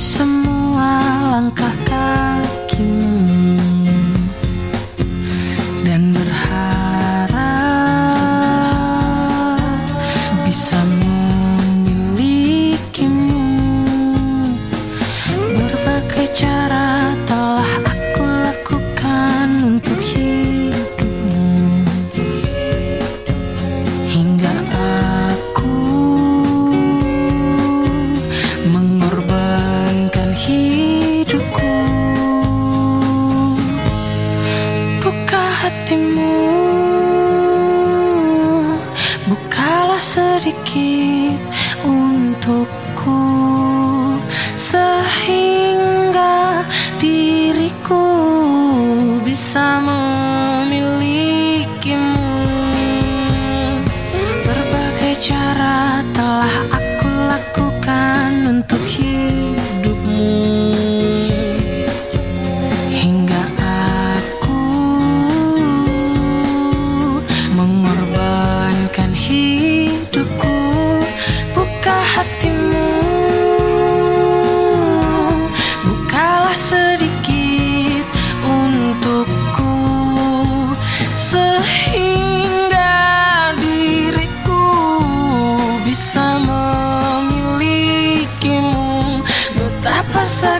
some sedikit untukku sehingga diriku bisa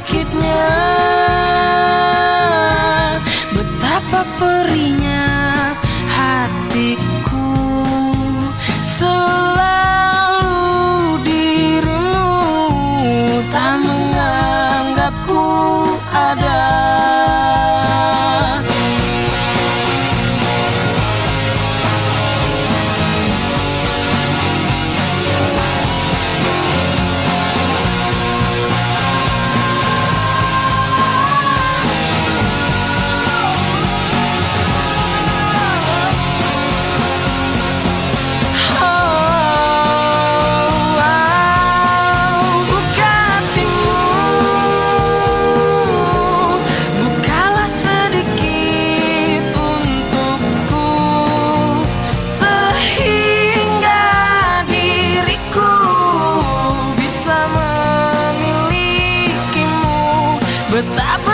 sakitnya with that.